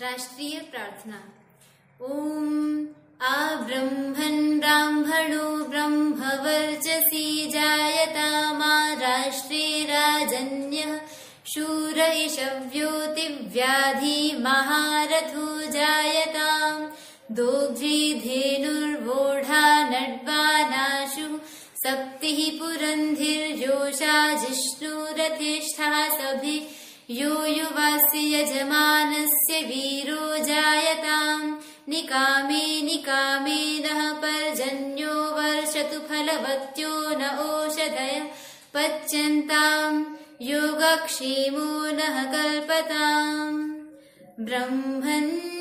राष्ट्रीय प्रार्थना। ॐ आब्रह्मन् ब्राह्मणो ब्रह्मवर्चसि जायतामा राष्ट्रे राजन्यः शूर इषव्योतिव्याधि महारथो जायताम्। दोग्ध्री धेनुर्वोढा नड्वानाशु सप्तिः पुरन्धिर्योषा जिष्णुरतिष्ठा सभि। यो युवास्य यजमानस्य जायताम् निकामे निकामे नः पर्जन्यो वर्षतु फलवत्यो न ओषधय पच्यन्ताम् योगक्षेमो नः कल्पताम् ब्रह्मन्